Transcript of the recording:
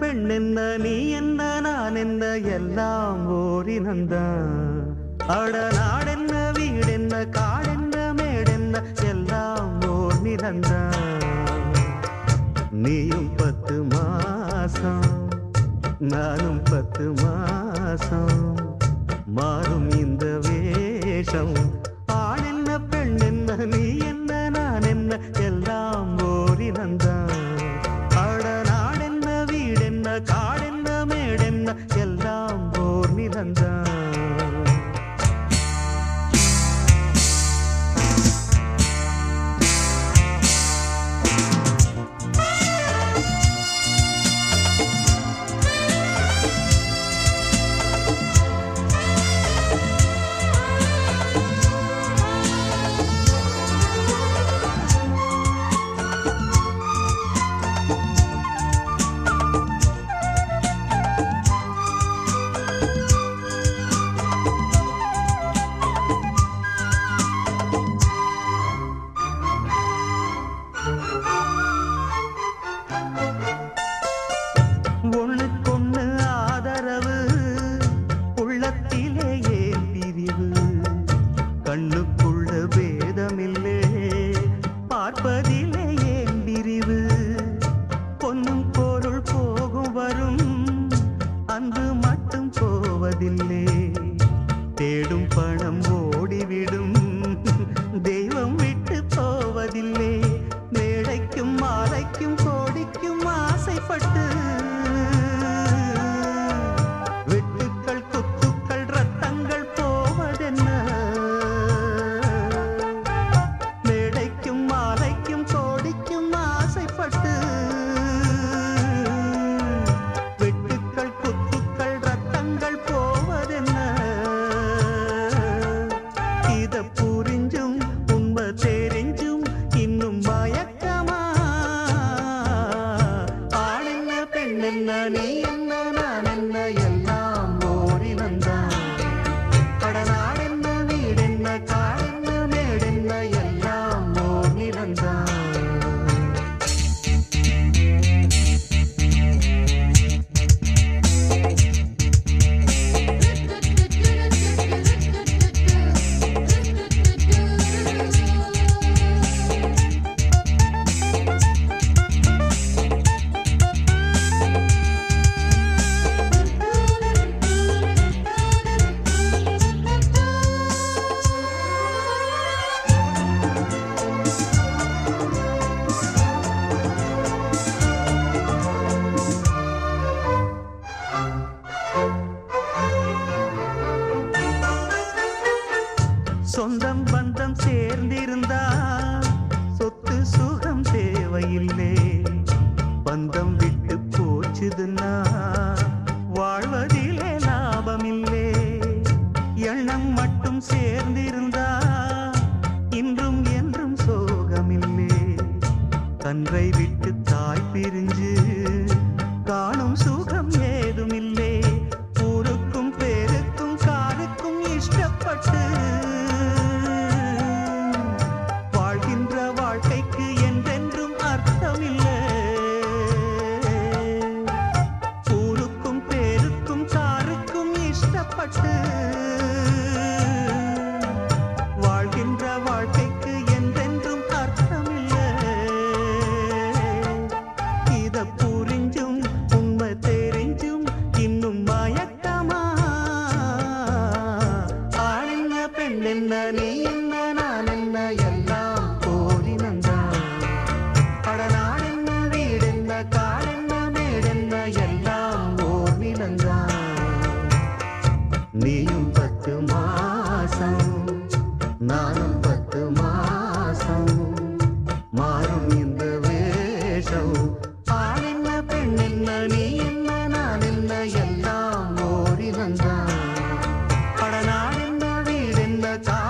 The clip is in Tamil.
பெண் என்ன நீ என்ன நான் என்ன எல்லாம் ஓரினந்தான் அட நாடென்ன வீடென்ன காடென்ன மேடென்ன எல்லாம் ஓர் நிறந்தான் நீயும் பத்து மாசம் நானும் பத்து மாசம் மாறும் இந்த வேஷம். காடென்ன மேடென்ன எல்லாம் போர் நிறந்தான் தேவையில்லை. பந்தம் விட்டு போச்சுதுன்னா வாழ்வதிலே லாபமில்லை. எண்ணம் மட்டும் சேர்ந்திருந்தா இன்றும் என்றும் சோகமில்லை. கன்றை விட்டு நீயும் பத்து மாசம் நானும் பத்து மாசம் மாறும் இந்த வேஷம். ஆண் என்ன பெண் என்ன நீ என்ன நான் என்ன எல்லாம் ஓரினந்தான் படநாடென்ன வீடென்ன கா